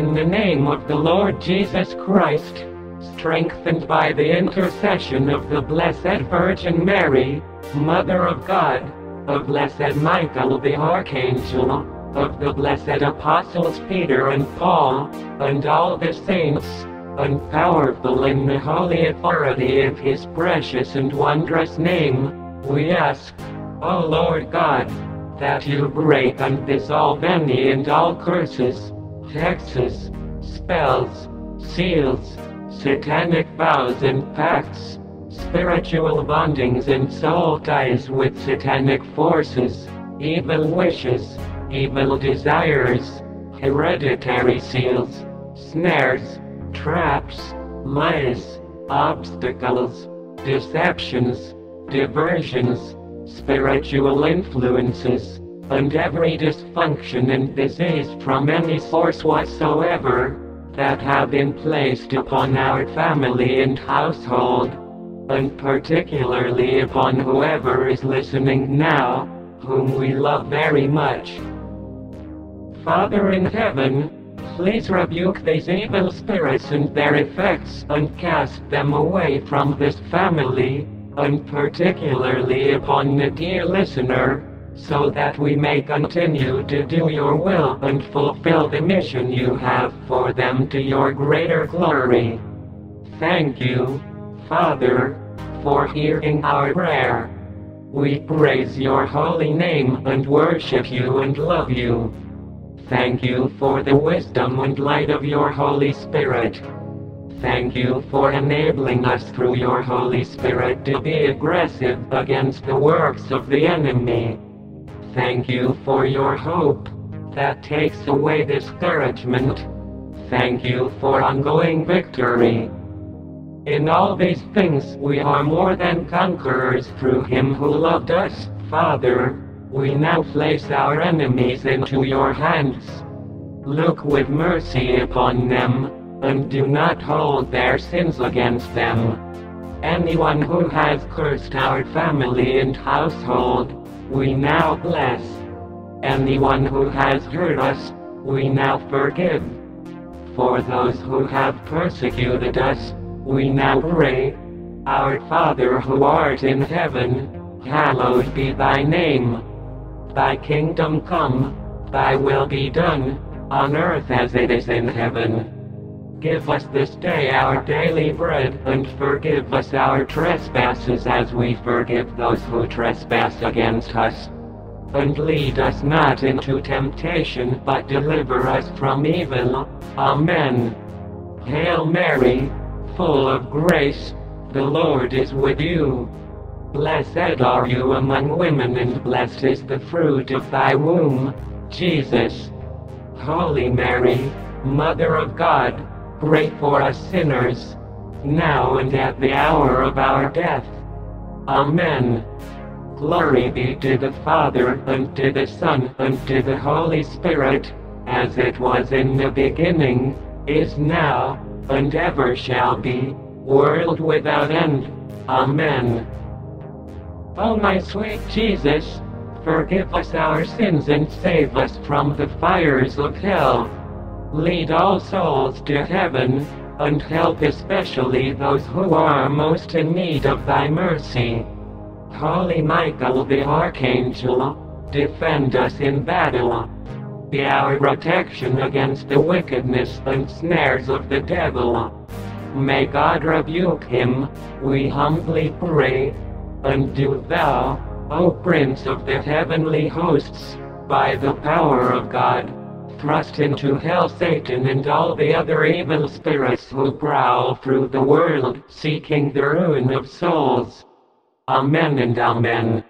In the name of the Lord Jesus Christ, strengthened by the intercession of the Blessed Virgin Mary, Mother of God, of Blessed Michael the Archangel, of the blessed apostles Peter and Paul, and all the saints, and powerful in the holy authority of his precious and wondrous name, we ask, O Lord God, that you break and dissolve any and all curses, hexes, spells, seals, satanic vows and pacts, spiritual bondings and soul ties with satanic forces, evil wishes, evil desires, hereditary seals, snares, traps, lies, obstacles, deceptions, diversions, spiritual influences, and every dysfunction and disease from any source whatsoever that have been placed upon our family and household, and particularly upon whoever is listening now, whom we love very much. Father in heaven, please rebuke these evil spirits and their effects and cast them away from this family, and particularly upon the dear listener, so that we may continue to do your will and fulfill the mission you have for them to your greater glory. Thank you, Father, for hearing our prayer. We praise your holy name and worship you and love you. Thank you for the wisdom and light of your Holy Spirit. Thank you for enabling us through your Holy Spirit to be aggressive against the works of the enemy. Thank you for your hope that takes away discouragement. Thank you for ongoing victory. In all these things we are more than conquerors through him who loved us, Father. We now place our enemies into your hands. Look with mercy upon them, and do not hold their sins against them. Anyone who has cursed our family and household, we now bless. Anyone who has hurt us, we now forgive. For those who have persecuted us, we now pray. Our Father who art in heaven, hallowed be thy name. Thy kingdom come, thy will be done, on earth as it is in heaven. Give us this day our daily bread, and forgive us our trespasses as we forgive those who trespass against us. And lead us not into temptation, but deliver us from evil. Amen. Hail Mary, full of grace, the Lord is with you. Blessed are you among women, and blessed is the fruit of thy womb, Jesus. Holy Mary, Mother of God, Pray for us sinners, now and at the hour of our death. Amen. Glory be to the Father, and to the Son, and to the Holy Spirit, as it was in the beginning, is now, and ever shall be, world without end. Amen. O my sweet Jesus, forgive us our sins and save us from the fires of hell. Lead all souls to heaven, and help especially those who are most in need of thy mercy. Holy Michael the Archangel, defend us in battle. Be our protection against the wickedness and snares of the devil. May God rebuke him, we humbly pray. And do thou, O Prince of the heavenly hosts, by the power of God, thrust into hell Satan and all the other evil spirits who prowl through the world seeking the ruin of souls. Amen and Amen.